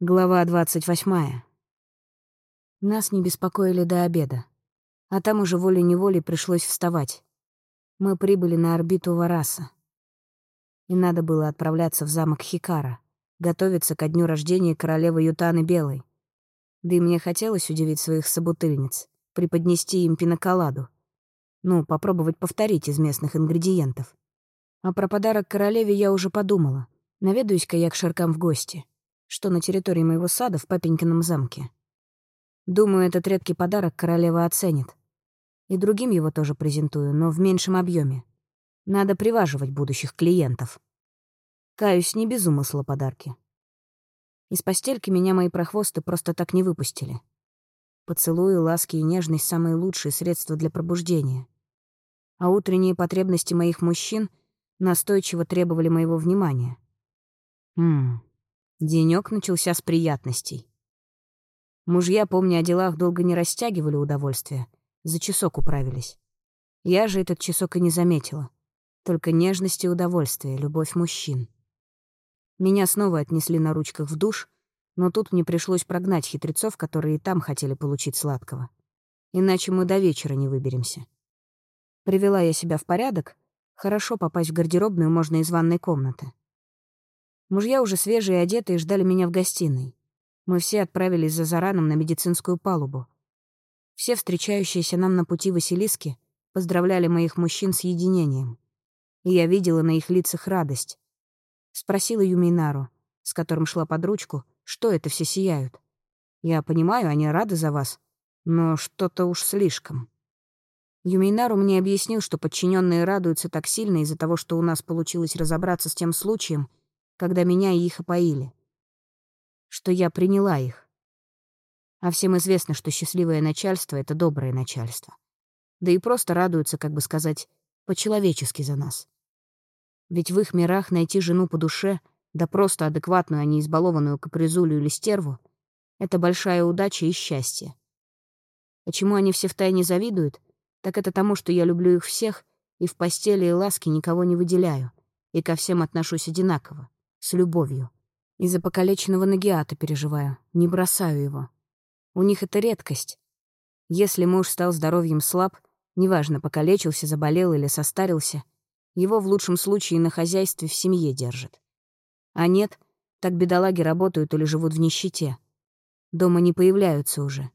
Глава двадцать восьмая. Нас не беспокоили до обеда. А там уже волей-неволей пришлось вставать. Мы прибыли на орбиту Вараса. И надо было отправляться в замок Хикара, готовиться ко дню рождения королевы Ютаны Белой. Да и мне хотелось удивить своих собутыльниц, преподнести им пиноколаду. Ну, попробовать повторить из местных ингредиентов. А про подарок королеве я уже подумала. Наведаюсь-ка я к Шаркам в гости что на территории моего сада в папенькином замке. Думаю, этот редкий подарок королева оценит. И другим его тоже презентую, но в меньшем объеме. Надо приваживать будущих клиентов. Каюсь, не без умысла подарки. Из постельки меня мои прохвосты просто так не выпустили. Поцелуи, ласки и нежность — самые лучшие средства для пробуждения. А утренние потребности моих мужчин настойчиво требовали моего внимания. Ммм, Денёк начался с приятностей. Мужья, помня о делах, долго не растягивали удовольствие, за часок управились. Я же этот часок и не заметила. Только нежность и удовольствие, любовь мужчин. Меня снова отнесли на ручках в душ, но тут мне пришлось прогнать хитрецов, которые и там хотели получить сладкого. Иначе мы до вечера не выберемся. Привела я себя в порядок. Хорошо попасть в гардеробную можно из ванной комнаты. Мужья уже свежие и одетые ждали меня в гостиной. Мы все отправились за Зараном на медицинскую палубу. Все встречающиеся нам на пути Василиски поздравляли моих мужчин с единением. И я видела на их лицах радость. Спросила Юмейнару, с которым шла под ручку, что это все сияют. Я понимаю, они рады за вас, но что-то уж слишком. Юмейнару мне объяснил, что подчиненные радуются так сильно из-за того, что у нас получилось разобраться с тем случаем, когда меня и их опоили. Что я приняла их. А всем известно, что счастливое начальство — это доброе начальство. Да и просто радуются, как бы сказать, по-человечески за нас. Ведь в их мирах найти жену по душе, да просто адекватную, а не избалованную капризулю или стерву — это большая удача и счастье. Почему они все втайне завидуют? Так это тому, что я люблю их всех и в постели и ласке никого не выделяю, и ко всем отношусь одинаково с любовью. Из-за покалеченного Нагиата переживаю, не бросаю его. У них это редкость. Если муж стал здоровьем слаб, неважно, покалечился, заболел или состарился, его в лучшем случае на хозяйстве в семье держат. А нет, так бедолаги работают или живут в нищете. Дома не появляются уже.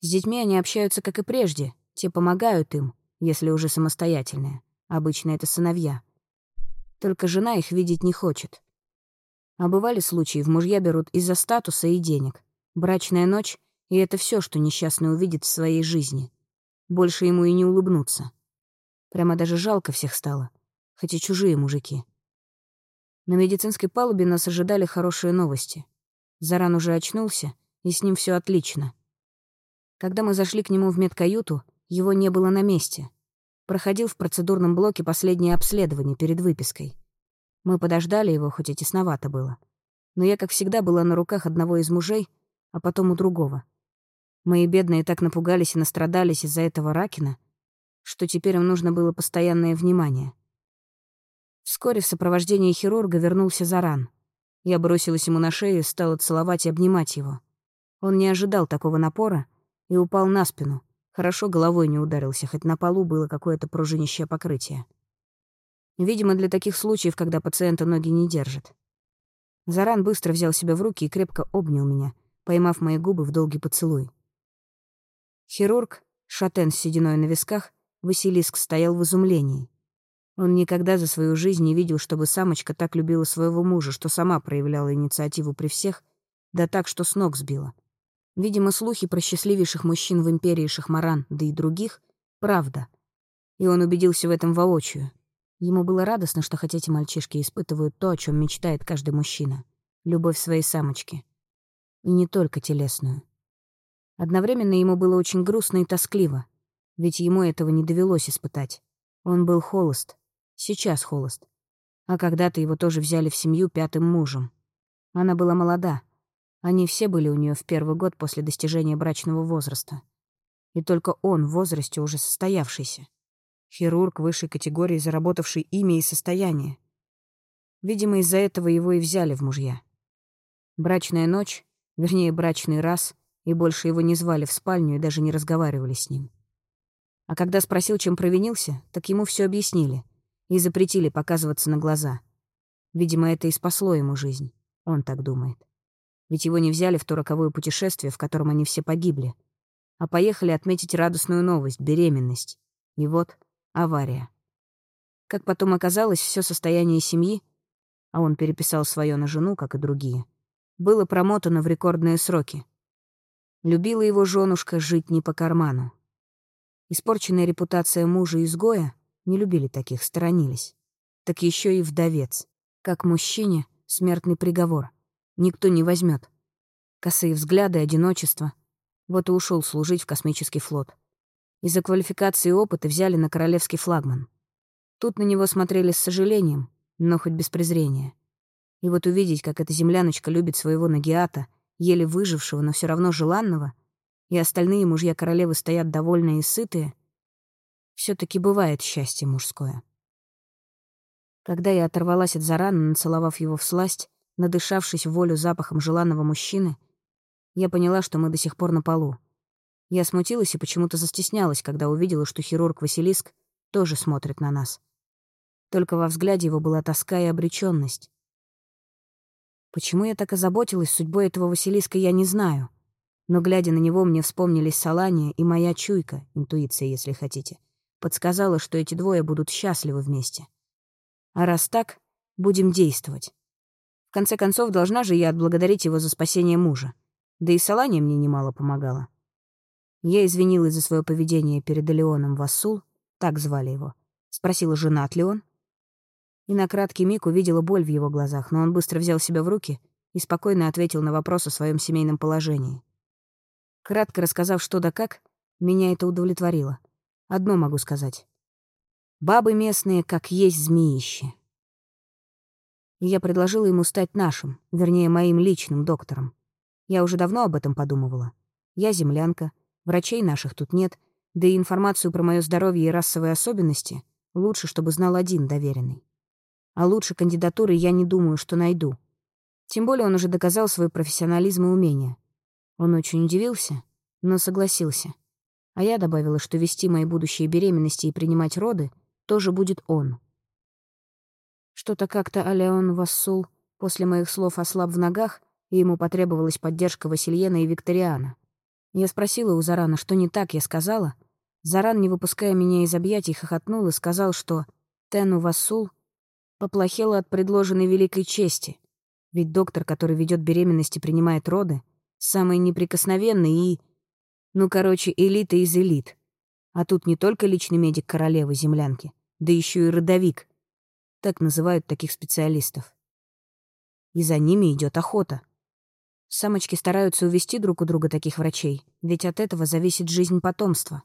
С детьми они общаются, как и прежде, те помогают им, если уже самостоятельные. Обычно это сыновья. Только жена их видеть не хочет. А бывали случаи, в мужья берут из-за статуса и денег. Брачная ночь — и это все, что несчастный увидит в своей жизни. Больше ему и не улыбнуться. Прямо даже жалко всех стало, хотя чужие мужики. На медицинской палубе нас ожидали хорошие новости. Заран уже очнулся, и с ним все отлично. Когда мы зашли к нему в медкаюту, его не было на месте. Проходил в процедурном блоке последнее обследование перед выпиской. Мы подождали его, хоть и тесновато было. Но я, как всегда, была на руках одного из мужей, а потом у другого. Мои бедные так напугались и настрадались из-за этого Ракина, что теперь им нужно было постоянное внимание. Вскоре в сопровождении хирурга вернулся Заран. Я бросилась ему на шею и стала целовать и обнимать его. Он не ожидал такого напора и упал на спину. Хорошо головой не ударился, хоть на полу было какое-то пружинищее покрытие. Видимо, для таких случаев, когда пациента ноги не держат. Заран быстро взял себя в руки и крепко обнял меня, поймав мои губы в долгий поцелуй. Хирург, шатен с сединой на висках, Василиск стоял в изумлении. Он никогда за свою жизнь не видел, чтобы самочка так любила своего мужа, что сама проявляла инициативу при всех, да так, что с ног сбила. Видимо, слухи про счастливейших мужчин в империи Шахмаран, да и других, — правда. И он убедился в этом воочию — Ему было радостно, что хотя эти мальчишки испытывают то, о чем мечтает каждый мужчина — любовь своей самочки. И не только телесную. Одновременно ему было очень грустно и тоскливо, ведь ему этого не довелось испытать. Он был холост, сейчас холост. А когда-то его тоже взяли в семью пятым мужем. Она была молода. Они все были у нее в первый год после достижения брачного возраста. И только он в возрасте уже состоявшийся. Хирург высшей категории, заработавший имя и состояние. Видимо, из-за этого его и взяли в мужья. Брачная ночь, вернее, брачный раз, и больше его не звали в спальню и даже не разговаривали с ним. А когда спросил, чем провинился, так ему все объяснили и запретили показываться на глаза. Видимо, это и спасло ему жизнь, он так думает. Ведь его не взяли в то роковое путешествие, в котором они все погибли, а поехали отметить радостную новость — беременность. И вот авария. Как потом оказалось, все состояние семьи, а он переписал свое на жену, как и другие, было промотано в рекордные сроки. Любила его женушка жить не по карману. Испорченная репутация мужа-изгоя не любили таких, сторонились. Так еще и вдовец. Как мужчине — смертный приговор. Никто не возьмет. Косые взгляды, одиночество. Вот и ушел служить в космический флот. Из-за квалификации и опыта взяли на королевский флагман. Тут на него смотрели с сожалением, но хоть без презрения. И вот увидеть, как эта земляночка любит своего Нагиата, еле выжившего, но все равно желанного, и остальные мужья королевы стоят довольные и сытые, все таки бывает счастье мужское. Когда я оторвалась от Зарана, нацеловав его в сласть, надышавшись волю запахом желанного мужчины, я поняла, что мы до сих пор на полу. Я смутилась и почему-то застеснялась, когда увидела, что хирург Василиск тоже смотрит на нас. Только во взгляде его была тоска и обречённость. Почему я так озаботилась судьбой этого Василиска, я не знаю. Но, глядя на него, мне вспомнились Салания и моя чуйка, интуиция, если хотите, подсказала, что эти двое будут счастливы вместе. А раз так, будем действовать. В конце концов, должна же я отблагодарить его за спасение мужа. Да и Салания мне немало помогала. Я извинилась за свое поведение перед Элеоном Вассул, так звали его. Спросила, женат ли он, и на краткий миг увидела боль в его глазах, но он быстро взял себя в руки и спокойно ответил на вопрос о своем семейном положении. Кратко рассказав что да как, меня это удовлетворило. Одно могу сказать. Бабы местные, как есть змеищи. И я предложила ему стать нашим, вернее, моим личным доктором. Я уже давно об этом подумывала. Я землянка, врачей наших тут нет, да и информацию про мое здоровье и расовые особенности лучше, чтобы знал один доверенный. А лучше кандидатуры я не думаю, что найду. Тем более он уже доказал свой профессионализм и умение. Он очень удивился, но согласился. А я добавила, что вести мои будущие беременности и принимать роды тоже будет он. Что-то как-то Алеон Вассул после моих слов ослаб в ногах, и ему потребовалась поддержка Васильена и Викториана. Я спросила у Зарана, что не так я сказала. Заран, не выпуская меня из объятий, хохотнул и сказал, что Тену Вассул поплохело от предложенной великой чести. Ведь доктор, который ведет беременность и принимает роды, самый неприкосновенный и... Ну, короче, элита из элит. А тут не только личный медик королевы-землянки, да еще и родовик. Так называют таких специалистов. И за ними идет охота. Самочки стараются увести друг у друга таких врачей, ведь от этого зависит жизнь потомства.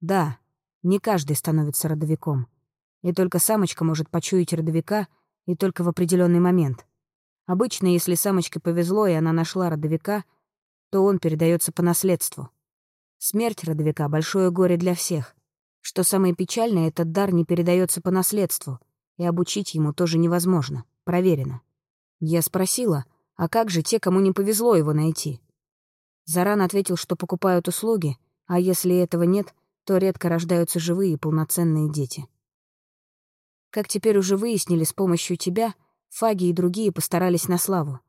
Да, не каждый становится родовиком — и только самочка может почуять родовика, и только в определенный момент. Обычно, если самочке повезло, и она нашла родовика, то он передается по наследству. Смерть родовика — большое горе для всех. Что самое печальное, этот дар не передается по наследству, и обучить ему тоже невозможно, проверено. Я спросила, а как же те, кому не повезло его найти? Заран ответил, что покупают услуги, а если этого нет, то редко рождаются живые и полноценные дети. Как теперь уже выяснили с помощью тебя, фаги и другие постарались на славу.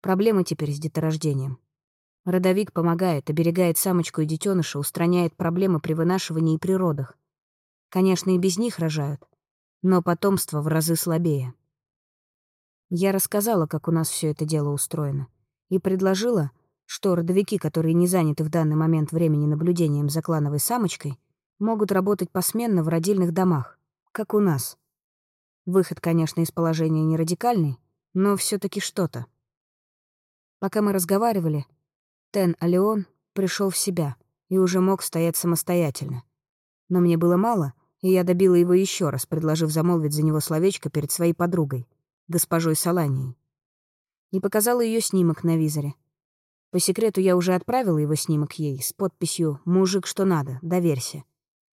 Проблема теперь с деторождением. Родовик помогает, оберегает самочку и детеныша, устраняет проблемы при вынашивании и природах. Конечно, и без них рожают, но потомство в разы слабее. Я рассказала, как у нас все это дело устроено, и предложила, что родовики, которые не заняты в данный момент времени наблюдением за клановой самочкой, могут работать посменно в родильных домах, как у нас. Выход, конечно, из положения не радикальный, но все таки что-то. Пока мы разговаривали, Тен Алеон пришел в себя и уже мог стоять самостоятельно. Но мне было мало, и я добила его еще раз, предложив замолвить за него словечко перед своей подругой, госпожой Саланией. И показала ее снимок на визоре. По секрету я уже отправила его снимок ей с подписью «Мужик, что надо, доверься»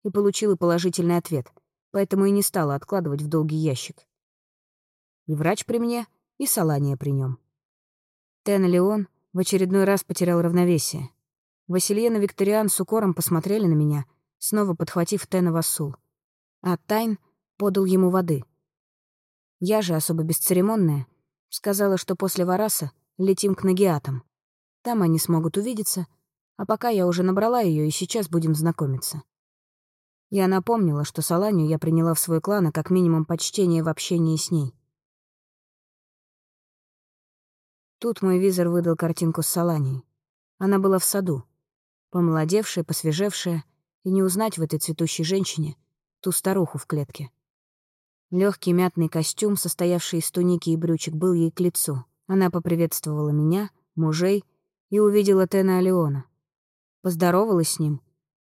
и получила положительный ответ — поэтому и не стала откладывать в долгий ящик. И врач при мне, и Салания при нем. Тен Леон в очередной раз потерял равновесие. Васильена Викториан с укором посмотрели на меня, снова подхватив Тена Вассул. А Тайн подал ему воды. Я же, особо бесцеремонная, сказала, что после Вараса летим к Нагиатам. Там они смогут увидеться, а пока я уже набрала ее и сейчас будем знакомиться. Я напомнила, что Саланию я приняла в свой клан, а как минимум почтение в общении с ней. Тут мой визор выдал картинку с Саланией. Она была в саду, помолодевшая, посвежевшая, и не узнать в этой цветущей женщине ту старуху в клетке. Легкий мятный костюм, состоявший из туники и брючек, был ей к лицу. Она поприветствовала меня, мужей, и увидела Тена Алеона. Поздоровалась с ним.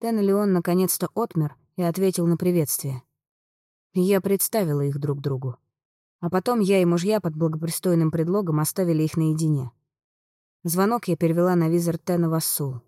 Тен Алеон наконец-то отмер и ответил на приветствие. Я представила их друг другу. А потом я и мужья под благопристойным предлогом оставили их наедине. Звонок я перевела на визор Тена Вассул.